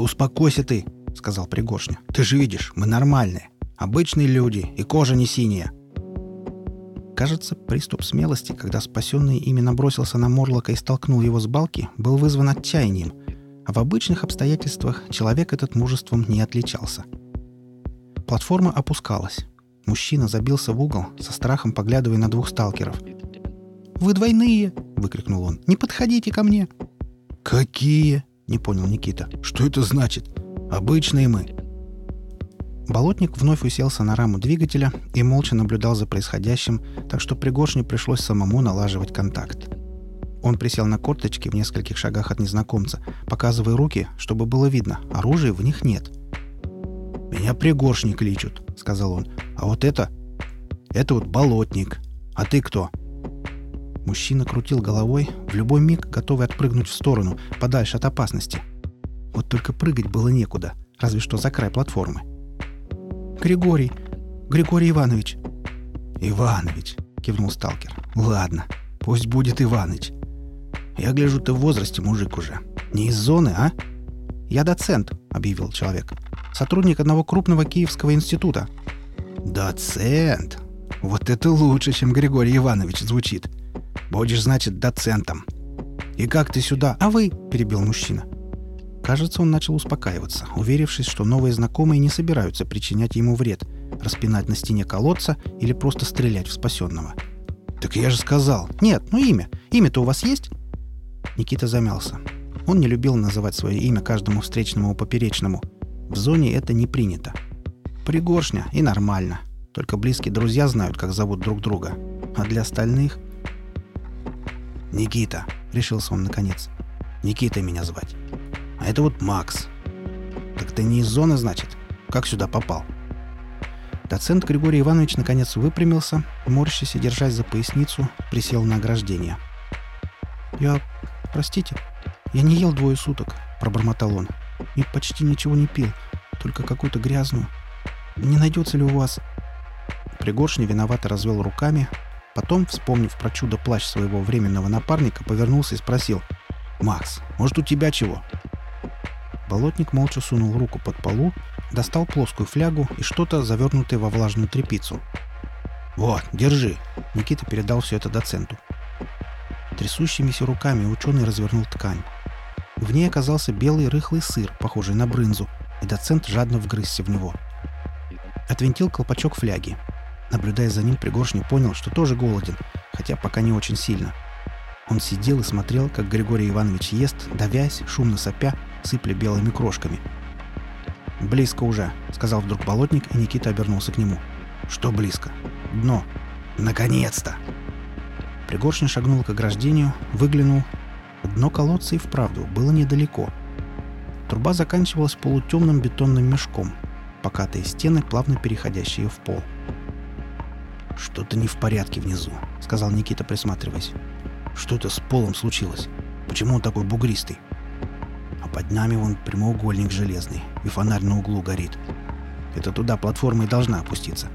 успокойся ты!» — сказал Пригоршня. «Ты же видишь, мы нормальные. Обычные люди, и кожа не синяя». Кажется, приступ смелости, когда спасенный ими набросился на Морлока и столкнул его с балки, был вызван отчаянием, а в обычных обстоятельствах человек этот мужеством не отличался. Платформа опускалась. Мужчина забился в угол, со страхом поглядывая на двух сталкеров. «Вы двойные!» — выкрикнул он. «Не подходите ко мне!» «Какие?» — не понял Никита. «Что это значит? Обычные мы!» Болотник вновь уселся на раму двигателя и молча наблюдал за происходящим, так что Пригоршню пришлось самому налаживать контакт. Он присел на корточки в нескольких шагах от незнакомца, показывая руки, чтобы было видно, оружия в них нет. «Меня Пригоршни кличут», — сказал он. «А вот это... это вот болотник. А ты кто?» Мужчина крутил головой, в любой миг готовый отпрыгнуть в сторону, подальше от опасности. Вот только прыгать было некуда, разве что за край платформы. «Григорий! Григорий Иванович!» «Иванович!» — кивнул сталкер. «Ладно, пусть будет Иваныч. Я гляжу, ты в возрасте, мужик уже. Не из зоны, а?» «Я доцент», — объявил человек. «Сотрудник одного крупного киевского института». «Доцент? Вот это лучше, чем Григорий Иванович звучит. Будешь, значит, доцентом. И как ты сюда?» «А вы?» — перебил мужчина. Кажется, он начал успокаиваться, уверившись, что новые знакомые не собираются причинять ему вред, распинать на стене колодца или просто стрелять в спасенного. «Так я же сказал!» «Нет, ну имя. Имя-то у вас есть?» Никита замялся. Он не любил называть свое имя каждому встречному поперечному. В зоне это не принято. Пригоршня и нормально. Только близкие друзья знают, как зовут друг друга. А для остальных... «Никита», — решился он наконец. «Никитой меня звать. А это вот Макс. Так ты не из зоны, значит? Как сюда попал? Доцент Григорий Иванович наконец выпрямился, морщась и держась за поясницу, присел на ограждение. «Я... простите, я не ел двое суток», — пробормотал он. «И почти ничего не пил, только какую-то грязную. Не найдется ли у вас...» Пригоршня виновато развел руками, потом, вспомнив про чудо-плащ своего временного напарника, повернулся и спросил. «Макс, может, у тебя чего?» Болотник молча сунул руку под полу, достал плоскую флягу и что-то, завернутое во влажную тряпицу. «Вот, держи!» Никита передал все это доценту. Трясущимися руками ученый развернул ткань. В ней оказался белый рыхлый сыр, похожий на брынзу, и доцент жадно вгрызся в него. Отвинтил колпачок фляги. Наблюдая за ним, Пригоршня понял, что тоже голоден, хотя пока не очень сильно. Он сидел и смотрел, как Григорий Иванович ест, давясь, шумно сопя, сыпля белыми крошками. «Близко уже», — сказал вдруг болотник, и Никита обернулся к нему. «Что близко?» «Дно». «Наконец-то!» Пригоршня шагнул к ограждению, выглянул. Дно колодца и вправду было недалеко. Труба заканчивалась полутемным бетонным мешком, покатые стены, плавно переходящие в пол. «Что-то не в порядке внизу», — сказал Никита, присматриваясь. «Что-то с полом случилось. Почему он такой бугристый?» под нами вон прямоугольник железный, и фонарь на углу горит. Это туда платформа и должна опуститься.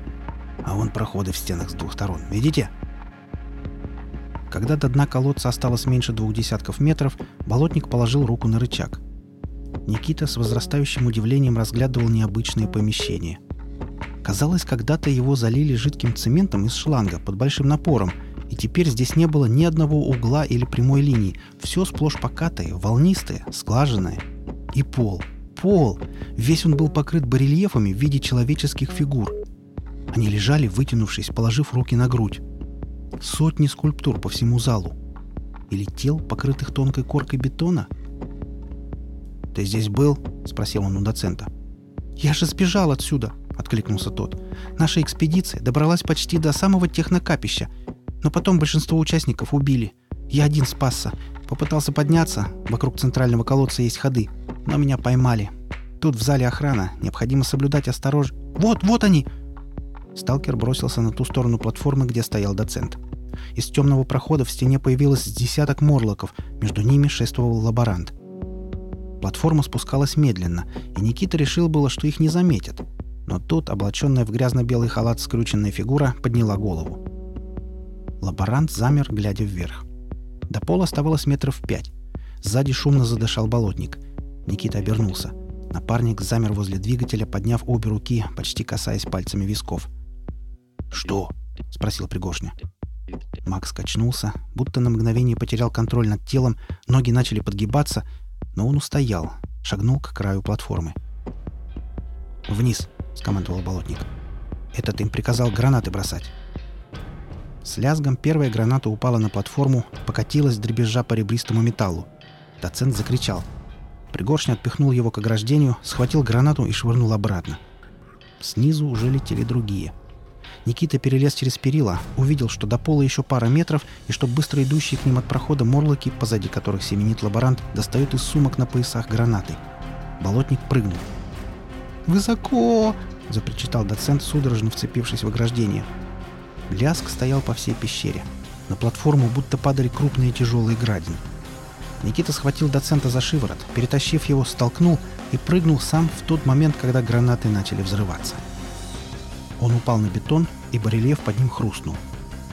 А вон проходы в стенах с двух сторон. Видите? Когда до дна колодца осталось меньше двух десятков метров, болотник положил руку на рычаг. Никита с возрастающим удивлением разглядывал необычное помещение. Казалось, когда-то его залили жидким цементом из шланга под большим напором, и теперь здесь не было ни одного угла или прямой линии. Все сплошь покатое, волнистое, сглаженное. И пол. Пол! Весь он был покрыт барельефами в виде человеческих фигур. Они лежали, вытянувшись, положив руки на грудь. Сотни скульптур по всему залу. Или тел, покрытых тонкой коркой бетона? «Ты здесь был?» — спросил он у доцента. «Я же сбежал отсюда!» — откликнулся тот. «Наша экспедиция добралась почти до самого технокапища, но потом большинство участников убили. Я один спасся. Попытался подняться. Вокруг центрального колодца есть ходы. Но меня поймали. Тут в зале охрана. Необходимо соблюдать осторожность. Вот, вот они!» Сталкер бросился на ту сторону платформы, где стоял доцент. Из темного прохода в стене появилось десяток морлоков, между ними шествовал лаборант. Платформа спускалась медленно, и Никита решил было, что их не заметят. Но тут, облаченная в грязно-белый халат скрюченная фигура, подняла голову. Лаборант замер, глядя вверх. До пола оставалось метров пять. Сзади шумно задышал болотник. Никита обернулся. Напарник замер возле двигателя, подняв обе руки, почти касаясь пальцами висков. «Что?» — спросил Пригошня. Макс качнулся, будто на мгновение потерял контроль над телом, ноги начали подгибаться, но он устоял, шагнул к краю платформы. «Вниз!» — скомандовал болотник. «Этот им приказал гранаты бросать». С лязгом первая граната упала на платформу, покатилась, дребезжа по ребристому металлу. Доцент закричал — Пригоршня отпихнул его к ограждению, схватил гранату и швырнул обратно. Снизу уже летели другие. Никита перелез через перила, увидел, что до пола еще пара метров, и что быстро идущие к ним от прохода морлоки, позади которых семенит лаборант, достают из сумок на поясах гранаты. Болотник прыгнул. «Высоко!» — запричитал доцент, судорожно вцепившись в ограждение. Ляск стоял по всей пещере. На платформу будто падали крупные тяжелые градины. Никита схватил доцента за шиворот, перетащив его, столкнул и прыгнул сам в тот момент, когда гранаты начали взрываться. Он упал на бетон, и барельеф под ним хрустнул.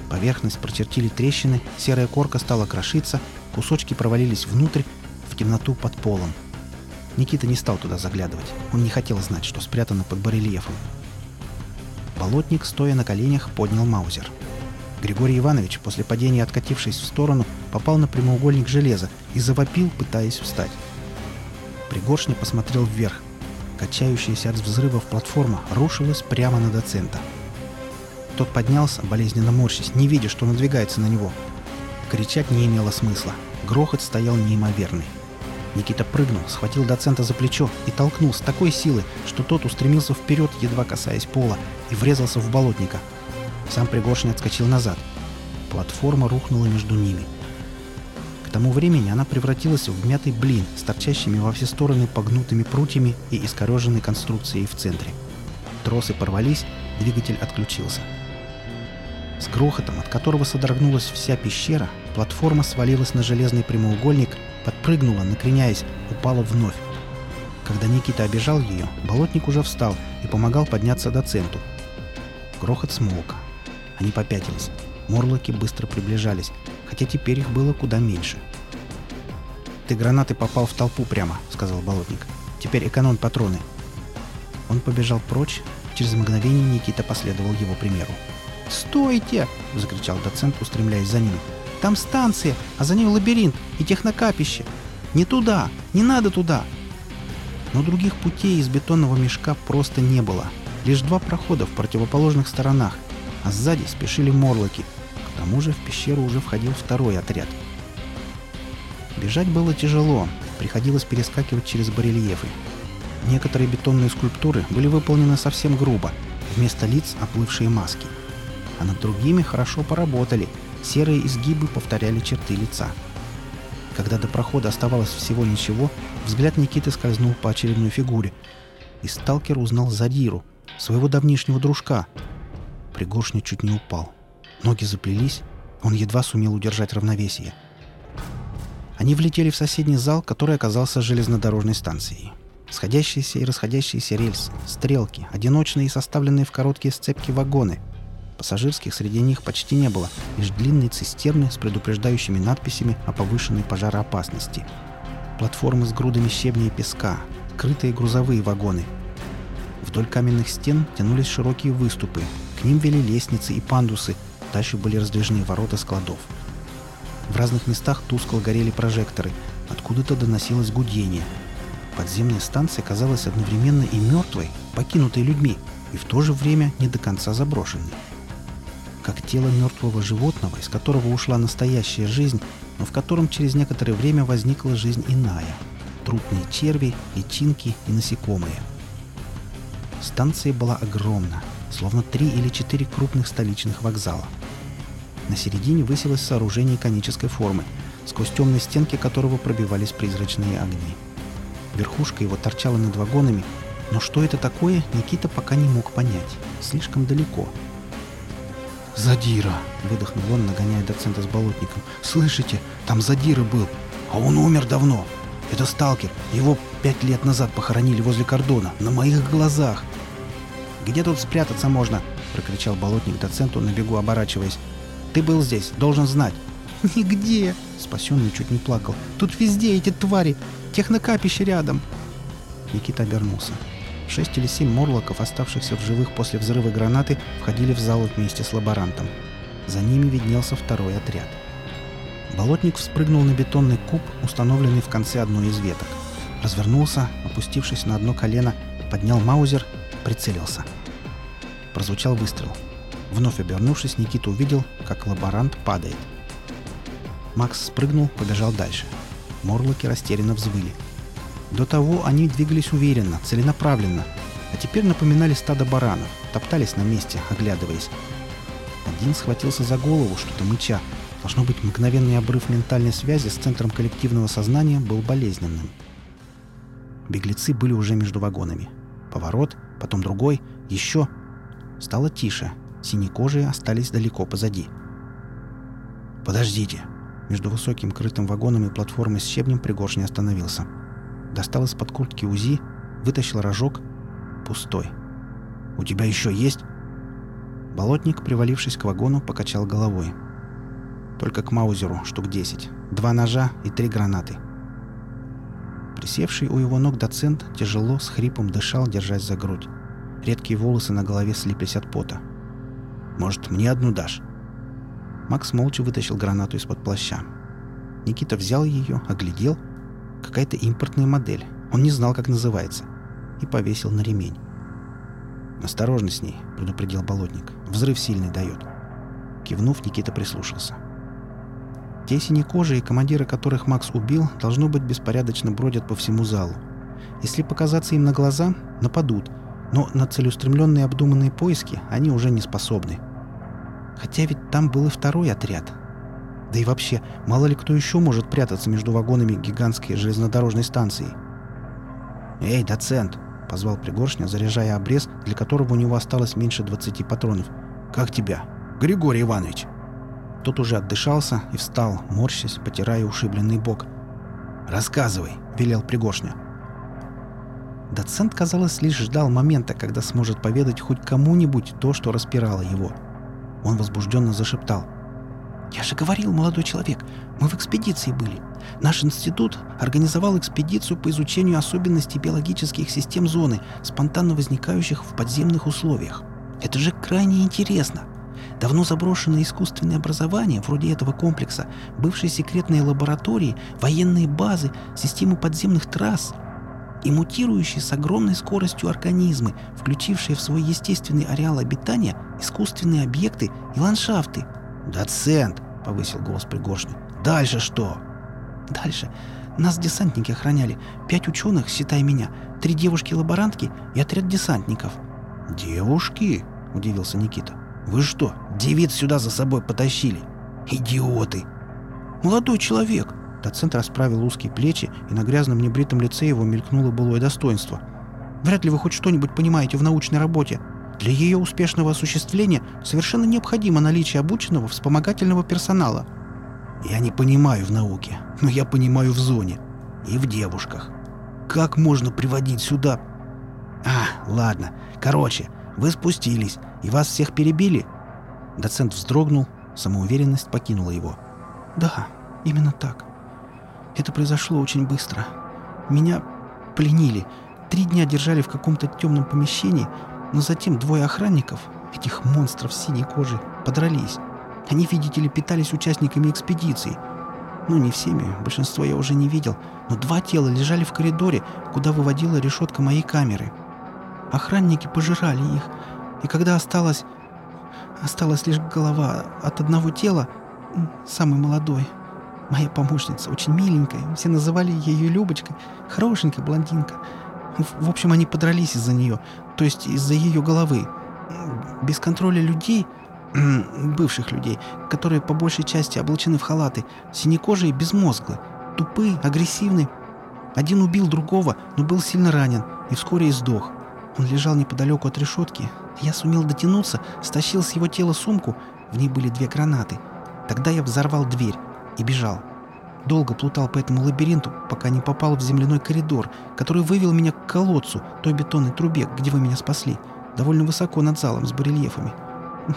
Поверхность прочертили трещины, серая корка стала крошиться, кусочки провалились внутрь, в темноту под полом. Никита не стал туда заглядывать. Он не хотел знать, что спрятано под барельефом. Болотник, стоя на коленях, поднял маузер. Григорий Иванович, после падения откатившись в сторону, попал на прямоугольник железа и завопил, пытаясь встать. Пригоршня посмотрел вверх. Качающаяся от взрывов платформа рушилась прямо на доцента. Тот поднялся, болезненно морщись, не видя, что надвигается на него. Кричать не имело смысла. Грохот стоял неимоверный. Никита прыгнул, схватил доцента за плечо и толкнул с такой силой, что тот устремился вперед, едва касаясь пола, и врезался в болотника. Сам Пригоршин отскочил назад. Платформа рухнула между ними. К тому времени она превратилась в мятый блин с торчащими во все стороны погнутыми прутьями и искореженной конструкцией в центре. Тросы порвались, двигатель отключился. С грохотом, от которого содрогнулась вся пещера, платформа свалилась на железный прямоугольник, подпрыгнула, накреняясь, упала вновь. Когда Никита обижал ее, болотник уже встал и помогал подняться доценту. Грохот смолк. Они попятились. Морлоки быстро приближались, хотя теперь их было куда меньше. «Ты гранаты попал в толпу прямо», — сказал Болотник. «Теперь эконом патроны». Он побежал прочь. Через мгновение Никита последовал его примеру. «Стойте!» — закричал доцент, устремляясь за ним. «Там станция, а за ней лабиринт и технокапище. Не туда! Не надо туда!» Но других путей из бетонного мешка просто не было. Лишь два прохода в противоположных сторонах, а сзади спешили морлоки. К тому же в пещеру уже входил второй отряд. Бежать было тяжело, приходилось перескакивать через барельефы. Некоторые бетонные скульптуры были выполнены совсем грубо, вместо лиц оплывшие маски. А над другими хорошо поработали, серые изгибы повторяли черты лица. Когда до прохода оставалось всего ничего, взгляд Никиты скользнул по очередной фигуре, и сталкер узнал Задиру, своего давнишнего дружка, Пригоршня чуть не упал. Ноги заплелись, он едва сумел удержать равновесие. Они влетели в соседний зал, который оказался железнодорожной станцией. Сходящиеся и расходящиеся рельсы, стрелки, одиночные и составленные в короткие сцепки вагоны. Пассажирских среди них почти не было, лишь длинные цистерны с предупреждающими надписями о повышенной пожароопасности. Платформы с грудами щебня и песка, крытые грузовые вагоны. Вдоль каменных стен тянулись широкие выступы, к ним вели лестницы и пандусы, дальше были раздвижные ворота складов. В разных местах тускло горели прожекторы, откуда-то доносилось гудение. Подземная станция казалась одновременно и мертвой, покинутой людьми, и в то же время не до конца заброшенной. Как тело мертвого животного, из которого ушла настоящая жизнь, но в котором через некоторое время возникла жизнь иная. Трупные черви, личинки и насекомые. Станция была огромна, словно три или четыре крупных столичных вокзала. На середине высилось сооружение конической формы, сквозь темные стенки которого пробивались призрачные огни. Верхушка его торчала над вагонами, но что это такое, Никита пока не мог понять. Слишком далеко. «Задира!» — выдохнул он, нагоняя доцента с болотником. «Слышите? Там Задира был! А он умер давно! Это сталкер! Его пять лет назад похоронили возле кордона, на моих глазах! Где тут спрятаться можно?» — прокричал болотник доценту, на бегу оборачиваясь. «Ты был здесь, должен знать». «Нигде!» — спасенный чуть не плакал. «Тут везде эти твари! Технокапище рядом!» Никита обернулся. Шесть или семь морлоков, оставшихся в живых после взрыва гранаты, входили в зал вместе с лаборантом. За ними виднелся второй отряд. Болотник вспрыгнул на бетонный куб, установленный в конце одной из веток. Развернулся, опустившись на одно колено, поднял маузер, прицелился. Прозвучал выстрел. Вновь обернувшись, Никита увидел, как лаборант падает. Макс спрыгнул, побежал дальше. Морлоки растерянно взвыли. До того они двигались уверенно, целенаправленно, а теперь напоминали стадо баранов, топтались на месте, оглядываясь. Один схватился за голову, что-то мыча. Должно быть, мгновенный обрыв ментальной связи с центром коллективного сознания был болезненным. Беглецы были уже между вагонами. Поворот, потом другой, еще. Стало тише. Синекожие остались далеко позади. «Подождите!» Между высоким крытым вагоном и платформой с щебнем Пригоршня остановился. Достал из-под куртки УЗИ, вытащил рожок. Пустой. «У тебя еще есть?» Болотник, привалившись к вагону, покачал головой. «Только к Маузеру штук десять. Два ножа и три гранаты». Присевший у его ног доцент тяжело, с хрипом дышал, держась за грудь. Редкие волосы на голове слиплись от пота. «Может, мне одну дашь?» Макс молча вытащил гранату из-под плаща. Никита взял ее, оглядел. Какая-то импортная модель. Он не знал, как называется. И повесил на ремень. «Осторожно с ней», — предупредил болотник. «Взрыв сильный дает». Кивнув, Никита прислушался. Те синекожие, командиры которых Макс убил, должно быть, беспорядочно бродят по всему залу. Если показаться им на глаза, нападут, но на целеустремленные обдуманные поиски они уже не способны. Хотя ведь там был и второй отряд. Да и вообще, мало ли кто еще может прятаться между вагонами гигантской железнодорожной станции. «Эй, доцент!» — позвал Пригоршня, заряжая обрез, для которого у него осталось меньше 20 патронов. «Как тебя?» «Григорий Иванович!» Тот уже отдышался и встал, морщась, потирая ушибленный бок. «Рассказывай!» — велел Пригоршня. Доцент, казалось, лишь ждал момента, когда сможет поведать хоть кому-нибудь то, что распирало его — он возбужденно зашептал. «Я же говорил, молодой человек, мы в экспедиции были. Наш институт организовал экспедицию по изучению особенностей биологических систем зоны, спонтанно возникающих в подземных условиях. Это же крайне интересно. Давно заброшенное искусственное образование, вроде этого комплекса, бывшие секретные лаборатории, военные базы, системы подземных трасс — и мутирующие с огромной скоростью организмы, включившие в свой естественный ареал обитания искусственные объекты и ландшафты. «Доцент!» — повысил голос Пригоршня. «Дальше что?» «Дальше. Нас десантники охраняли. Пять ученых, считай меня, три девушки-лаборантки и отряд десантников». «Девушки?» — удивился Никита. «Вы что, девиц сюда за собой потащили? Идиоты!» «Молодой человек!» Доцент расправил узкие плечи, и на грязном небритом лице его мелькнуло былое достоинство. «Вряд ли вы хоть что-нибудь понимаете в научной работе. Для ее успешного осуществления совершенно необходимо наличие обученного вспомогательного персонала». «Я не понимаю в науке, но я понимаю в зоне. И в девушках. Как можно приводить сюда...» «А, ладно. Короче, вы спустились, и вас всех перебили?» Доцент вздрогнул, самоуверенность покинула его. «Да, именно так. Это произошло очень быстро. Меня пленили. Три дня держали в каком-то темном помещении, но затем двое охранников, этих монстров синей кожи, подрались. Они, видите ли, питались участниками экспедиции. Ну, не всеми, большинство я уже не видел, но два тела лежали в коридоре, куда выводила решетка моей камеры. Охранники пожирали их, и когда осталось... Осталась лишь голова от одного тела, самый молодой, Моя помощница очень миленькая, все называли ее Любочкой, хорошенькая блондинка. В, общем, они подрались из-за нее, то есть из-за ее головы. Без контроля людей, бывших людей, которые по большей части облачены в халаты, синекожие безмозглы, тупые, агрессивные. Один убил другого, но был сильно ранен и вскоре и сдох. Он лежал неподалеку от решетки. Я сумел дотянуться, стащил с его тела сумку, в ней были две гранаты. Тогда я взорвал дверь и бежал. Долго плутал по этому лабиринту, пока не попал в земляной коридор, который вывел меня к колодцу, той бетонной трубе, где вы меня спасли, довольно высоко над залом с барельефами.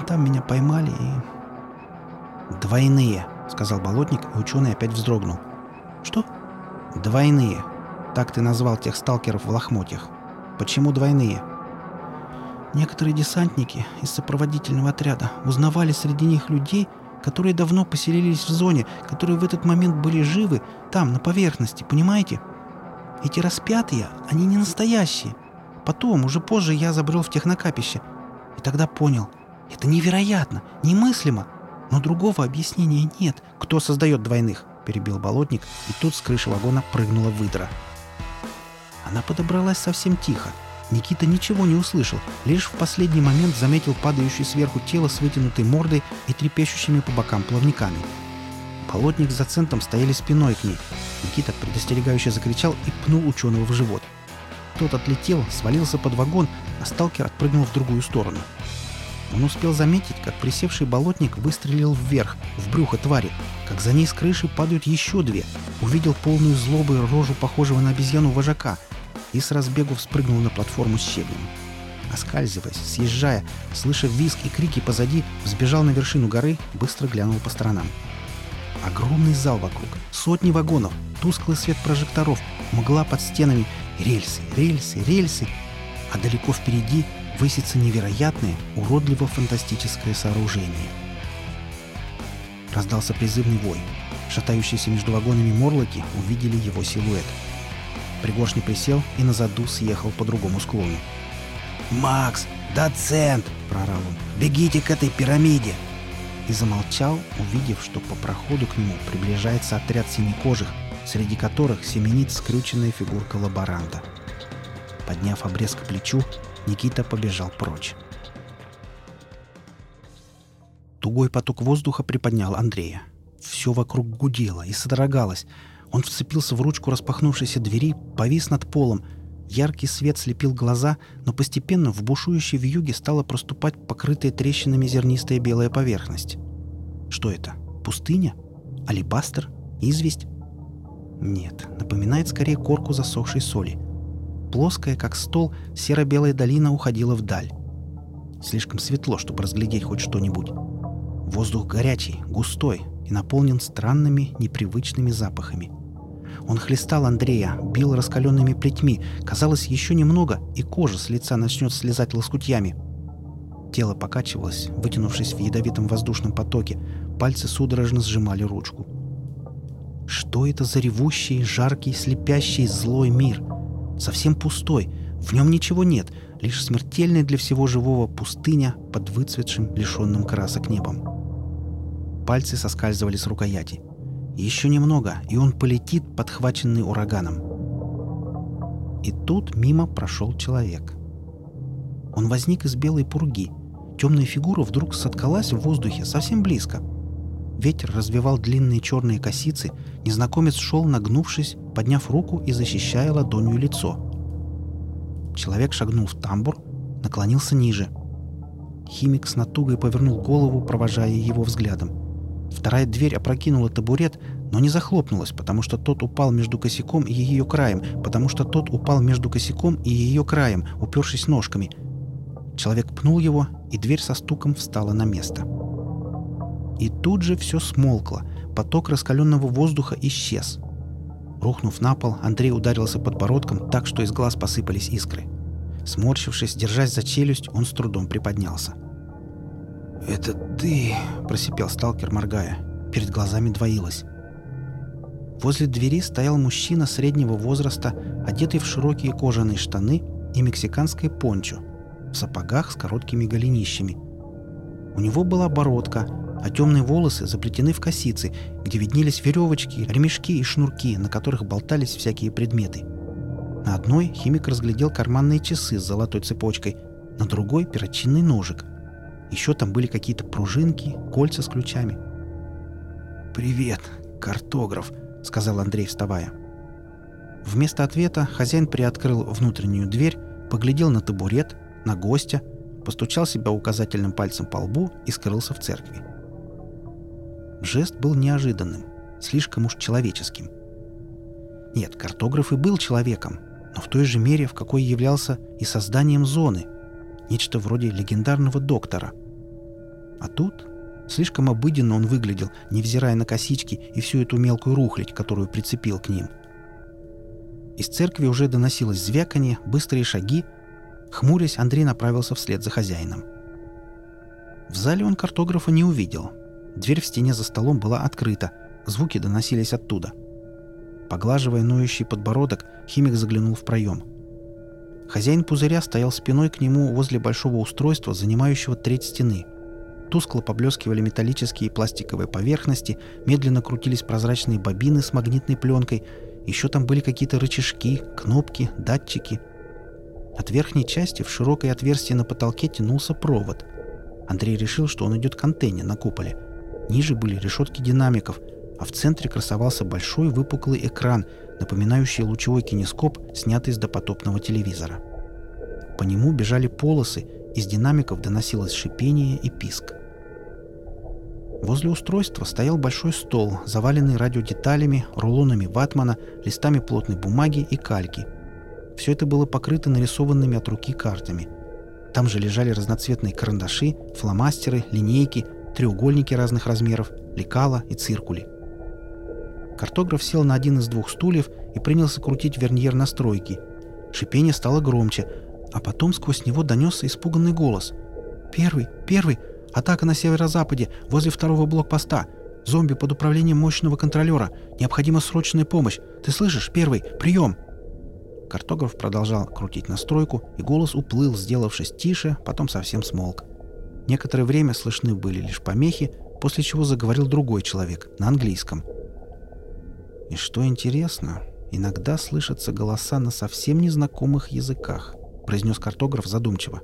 Там меня поймали и... «Двойные», — сказал болотник, и ученый опять вздрогнул. «Что?» «Двойные. Так ты назвал тех сталкеров в лохмотьях. Почему двойные?» Некоторые десантники из сопроводительного отряда узнавали среди них людей, которые давно поселились в зоне, которые в этот момент были живы там, на поверхности, понимаете? Эти распятые, они не настоящие. Потом, уже позже, я забрел в технокапище. И тогда понял, это невероятно, немыслимо. Но другого объяснения нет. «Кто создает двойных?» – перебил болотник, и тут с крыши вагона прыгнула выдра. Она подобралась совсем тихо. Никита ничего не услышал, лишь в последний момент заметил падающее сверху тело с вытянутой мордой и трепещущими по бокам плавниками. Болотник с зацентом стояли спиной к ней. Никита предостерегающе закричал и пнул ученого в живот. Тот отлетел, свалился под вагон, а сталкер отпрыгнул в другую сторону. Он успел заметить, как присевший болотник выстрелил вверх, в брюхо твари, как за ней с крыши падают еще две. Увидел полную злобы рожу похожего на обезьяну вожака и с разбегу вспрыгнул на платформу с щебнем. Оскальзываясь, съезжая, слыша визг и крики позади, взбежал на вершину горы, быстро глянул по сторонам. Огромный зал вокруг, сотни вагонов, тусклый свет прожекторов, мгла под стенами, рельсы, рельсы, рельсы. А далеко впереди высится невероятное, уродливо-фантастическое сооружение. Раздался призывный вой. Шатающиеся между вагонами морлоки увидели его силуэт. Пригоршни присел и на заду съехал по другому склону. «Макс! Доцент!» — проорал он. «Бегите к этой пирамиде!» И замолчал, увидев, что по проходу к нему приближается отряд синекожих, среди которых семенит скрюченная фигурка лаборанта. Подняв обрез к плечу, Никита побежал прочь. Тугой поток воздуха приподнял Андрея. Все вокруг гудело и содрогалось. Он вцепился в ручку распахнувшейся двери, повис над полом. Яркий свет слепил глаза, но постепенно в бушующей вьюге стала проступать покрытая трещинами зернистая белая поверхность. Что это? Пустыня? Алибастер? Известь? Нет, напоминает скорее корку засохшей соли. Плоская, как стол, серо-белая долина уходила вдаль. Слишком светло, чтобы разглядеть хоть что-нибудь. Воздух горячий, густой и наполнен странными, непривычными запахами. Он хлестал Андрея, бил раскаленными плетьми. Казалось, еще немного, и кожа с лица начнет слезать лоскутьями. Тело покачивалось, вытянувшись в ядовитом воздушном потоке. Пальцы судорожно сжимали ручку. Что это за ревущий, жаркий, слепящий, злой мир — совсем пустой, в нем ничего нет, лишь смертельная для всего живого пустыня под выцветшим, лишенным красок небом. Пальцы соскальзывали с рукояти. Еще немного, и он полетит, подхваченный ураганом. И тут мимо прошел человек. Он возник из белой пурги. Темная фигура вдруг соткалась в воздухе совсем близко — Ветер развивал длинные черные косицы, незнакомец шел, нагнувшись, подняв руку и защищая ладонью лицо. Человек шагнул в тамбур, наклонился ниже. Химик с натугой повернул голову, провожая его взглядом. Вторая дверь опрокинула табурет, но не захлопнулась, потому что тот упал между косяком и ее краем, потому что тот упал между косяком и ее краем, упершись ножками. Человек пнул его, и дверь со стуком встала на место. — и тут же все смолкло, поток раскаленного воздуха исчез. Рухнув на пол, Андрей ударился подбородком так, что из глаз посыпались искры. Сморщившись, держась за челюсть, он с трудом приподнялся. «Это ты!» – просипел сталкер, моргая. Перед глазами двоилось. Возле двери стоял мужчина среднего возраста, одетый в широкие кожаные штаны и мексиканское пончо, в сапогах с короткими голенищами. У него была бородка, а темные волосы заплетены в косицы, где виднелись веревочки, ремешки и шнурки, на которых болтались всякие предметы. На одной химик разглядел карманные часы с золотой цепочкой, на другой — перочинный ножик. Еще там были какие-то пружинки, кольца с ключами. «Привет, картограф», — сказал Андрей, вставая. Вместо ответа хозяин приоткрыл внутреннюю дверь, поглядел на табурет, на гостя, постучал себя указательным пальцем по лбу и скрылся в церкви. Жест был неожиданным, слишком уж человеческим. Нет, картограф и был человеком, но в той же мере, в какой являлся и созданием зоны, нечто вроде легендарного доктора. А тут слишком обыденно он выглядел, невзирая на косички и всю эту мелкую рухлядь, которую прицепил к ним. Из церкви уже доносилось звяканье, быстрые шаги. Хмурясь, Андрей направился вслед за хозяином. В зале он картографа не увидел. Дверь в стене за столом была открыта. Звуки доносились оттуда. Поглаживая ноющий подбородок, химик заглянул в проем. Хозяин пузыря стоял спиной к нему возле большого устройства, занимающего треть стены. Тускло поблескивали металлические и пластиковые поверхности, медленно крутились прозрачные бобины с магнитной пленкой, еще там были какие-то рычажки, кнопки, датчики. От верхней части в широкое отверстие на потолке тянулся провод. Андрей решил, что он идет к антенне на куполе. Ниже были решетки динамиков, а в центре красовался большой выпуклый экран, напоминающий лучевой кинескоп, снятый с допотопного телевизора. По нему бежали полосы, из динамиков доносилось шипение и писк. Возле устройства стоял большой стол, заваленный радиодеталями, рулонами ватмана, листами плотной бумаги и кальки. Все это было покрыто нарисованными от руки картами. Там же лежали разноцветные карандаши, фломастеры, линейки, треугольники разных размеров, лекала и циркули. Картограф сел на один из двух стульев и принялся крутить верньер настройки. Шипение стало громче, а потом сквозь него донесся испуганный голос. «Первый! Первый! Атака на северо-западе, возле второго блокпоста! Зомби под управлением мощного контролера! Необходима срочная помощь! Ты слышишь? Первый! Прием!» Картограф продолжал крутить настройку, и голос уплыл, сделавшись тише, потом совсем смолк. Некоторое время слышны были лишь помехи, после чего заговорил другой человек на английском. И что интересно, иногда слышатся голоса на совсем незнакомых языках –— произнес картограф задумчиво.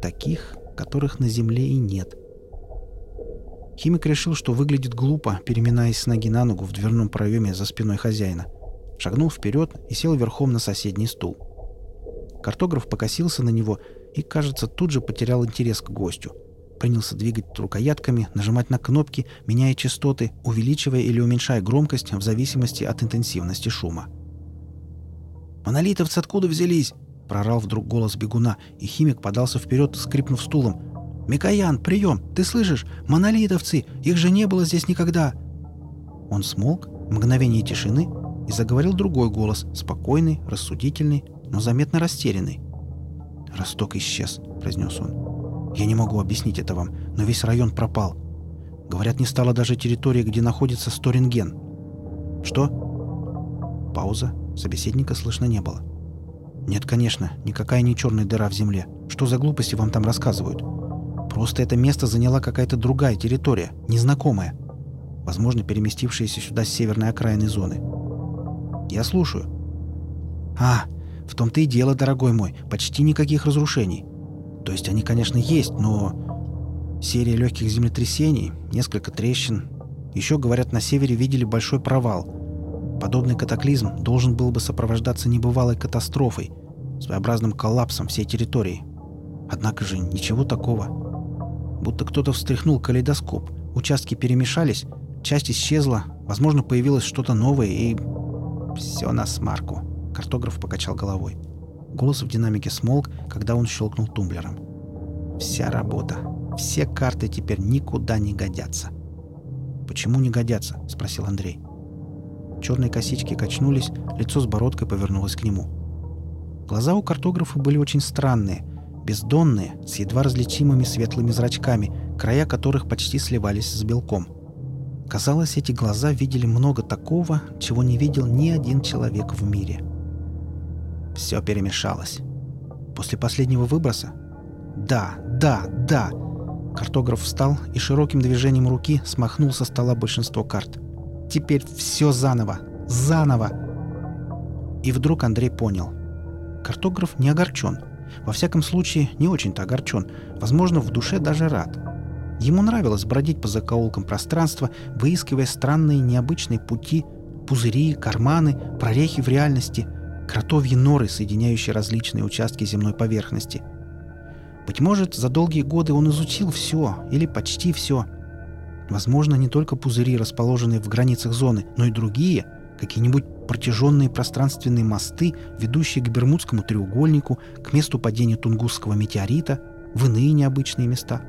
«Таких, которых на Земле и нет». Химик решил, что выглядит глупо, переминаясь с ноги на ногу в дверном проеме за спиной хозяина. Шагнул вперед и сел верхом на соседний стул. Картограф покосился на него и, кажется, тут же потерял интерес к гостю. Принялся двигать рукоятками, нажимать на кнопки, меняя частоты, увеличивая или уменьшая громкость в зависимости от интенсивности шума. «Монолитовцы откуда взялись?» Прорал вдруг голос бегуна, и химик подался вперед, скрипнув стулом. «Микоян, прием! Ты слышишь? Монолитовцы! Их же не было здесь никогда!» Он смолк, мгновение тишины, и заговорил другой голос, спокойный, рассудительный, но заметно растерянный. «Росток исчез», — произнес он. «Я не могу объяснить это вам, но весь район пропал. Говорят, не стало даже территории, где находится Сторинген». «Что?» Пауза. Собеседника слышно не было. «Нет, конечно, никакая не черная дыра в земле. Что за глупости вам там рассказывают? Просто это место заняла какая-то другая территория, незнакомая. Возможно, переместившаяся сюда с северной окраины зоны. Я слушаю. А, в том-то и дело, дорогой мой, почти никаких разрушений. То есть они, конечно, есть, но... Серия легких землетрясений, несколько трещин. Еще, говорят, на севере видели большой провал — Подобный катаклизм должен был бы сопровождаться небывалой катастрофой, своеобразным коллапсом всей территории. Однако же ничего такого. Будто кто-то встряхнул калейдоскоп, участки перемешались, часть исчезла, возможно, появилось что-то новое и... Все на смарку. Картограф покачал головой. Голос в динамике смолк, когда он щелкнул тумблером. Вся работа. Все карты теперь никуда не годятся. «Почему не годятся?» — спросил Андрей. — Черные косички качнулись, лицо с бородкой повернулось к нему. Глаза у картографа были очень странные, бездонные, с едва различимыми светлыми зрачками, края которых почти сливались с белком. Казалось, эти глаза видели много такого, чего не видел ни один человек в мире. Все перемешалось. После последнего выброса? Да, да, да! Картограф встал и широким движением руки смахнул со стола большинство карт. Теперь все заново. Заново. И вдруг Андрей понял. Картограф не огорчен. Во всяком случае, не очень-то огорчен. Возможно, в душе даже рад. Ему нравилось бродить по закоулкам пространства, выискивая странные необычные пути, пузыри, карманы, прорехи в реальности, кротовьи норы, соединяющие различные участки земной поверхности. Быть может, за долгие годы он изучил все, или почти все – Возможно, не только пузыри, расположенные в границах зоны, но и другие, какие-нибудь протяженные пространственные мосты, ведущие к Бермудскому треугольнику, к месту падения Тунгусского метеорита, в иные необычные места.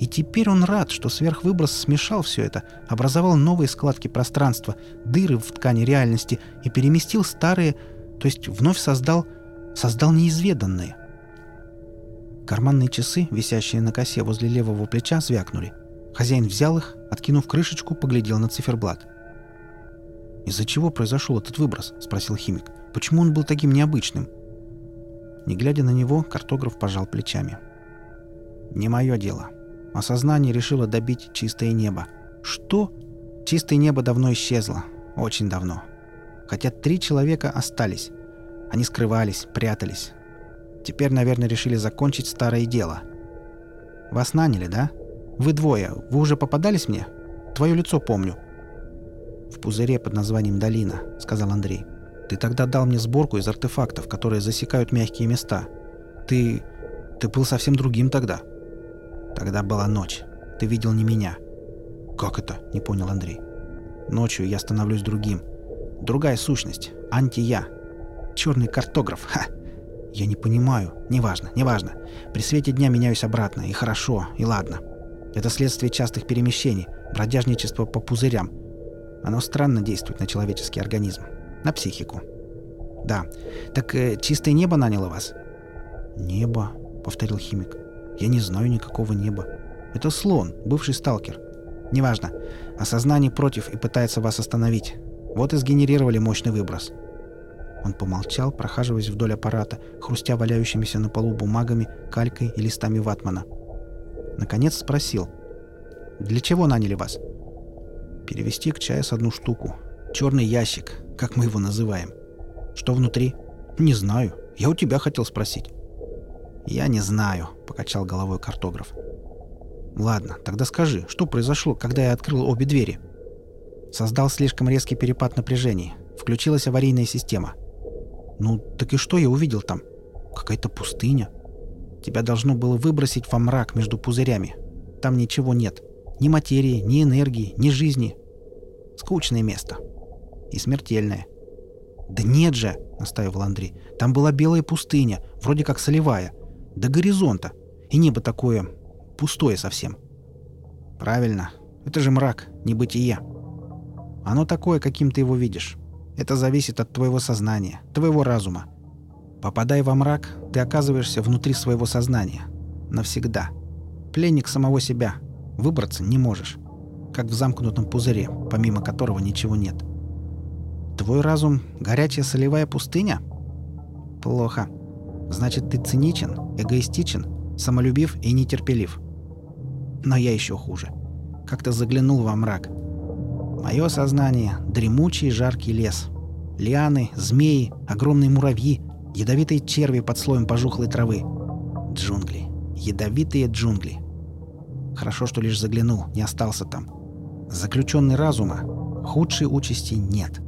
И теперь он рад, что сверхвыброс смешал все это, образовал новые складки пространства, дыры в ткани реальности и переместил старые, То есть вновь создал... создал неизведанное. Карманные часы, висящие на косе возле левого плеча, звякнули. Хозяин взял их, откинув крышечку, поглядел на циферблат. «Из-за чего произошел этот выброс?» — спросил химик. «Почему он был таким необычным?» Не глядя на него, картограф пожал плечами. «Не мое дело. Осознание решило добить чистое небо». «Что?» «Чистое небо давно исчезло. Очень давно. Хотя три человека остались. Они скрывались, прятались. Теперь, наверное, решили закончить старое дело. Вас наняли, да? Вы двое. Вы уже попадались мне? Твое лицо помню. В пузыре под названием «Долина», — сказал Андрей. Ты тогда дал мне сборку из артефактов, которые засекают мягкие места. Ты... ты был совсем другим тогда. Тогда была ночь. Ты видел не меня. Как это? Не понял Андрей. Ночью я становлюсь другим. Другая сущность. Анти-я. Черный картограф. Ха! Я не понимаю. Неважно, неважно. При свете дня меняюсь обратно. И хорошо, и ладно. Это следствие частых перемещений, бродяжничества по пузырям. Оно странно действует на человеческий организм. На психику. Да. Так э, чистое небо наняло вас? Небо, повторил химик. Я не знаю никакого неба. Это слон, бывший сталкер. Неважно. Осознание против и пытается вас остановить. Вот и сгенерировали мощный выброс. Он помолчал, прохаживаясь вдоль аппарата, хрустя валяющимися на полу бумагами, калькой и листами ватмана. Наконец спросил. «Для чего наняли вас?» «Перевести к чаю с одну штуку. Черный ящик, как мы его называем. Что внутри?» «Не знаю. Я у тебя хотел спросить». «Я не знаю», — покачал головой картограф. «Ладно, тогда скажи, что произошло, когда я открыл обе двери?» Создал слишком резкий перепад напряжения. Включилась аварийная система. «Ну, так и что я увидел там? Какая-то пустыня. Тебя должно было выбросить во мрак между пузырями. Там ничего нет. Ни материи, ни энергии, ни жизни. Скучное место. И смертельное». «Да нет же!» — настаивал Андрей. «Там была белая пустыня, вроде как солевая. До горизонта. И небо такое... пустое совсем». «Правильно. Это же мрак, небытие. Оно такое, каким ты его видишь. Это зависит от твоего сознания, твоего разума. Попадая во мрак, ты оказываешься внутри своего сознания. Навсегда. Пленник самого себя. Выбраться не можешь. Как в замкнутом пузыре, помимо которого ничего нет. Твой разум — горячая солевая пустыня? Плохо. Значит, ты циничен, эгоистичен, самолюбив и нетерпелив. Но я еще хуже. Как-то заглянул во мрак — Мое сознание — дремучий жаркий лес. Лианы, змеи, огромные муравьи, ядовитые черви под слоем пожухлой травы. Джунгли. Ядовитые джунгли. Хорошо, что лишь заглянул, не остался там. Заключенный разума. Худшей участи нет.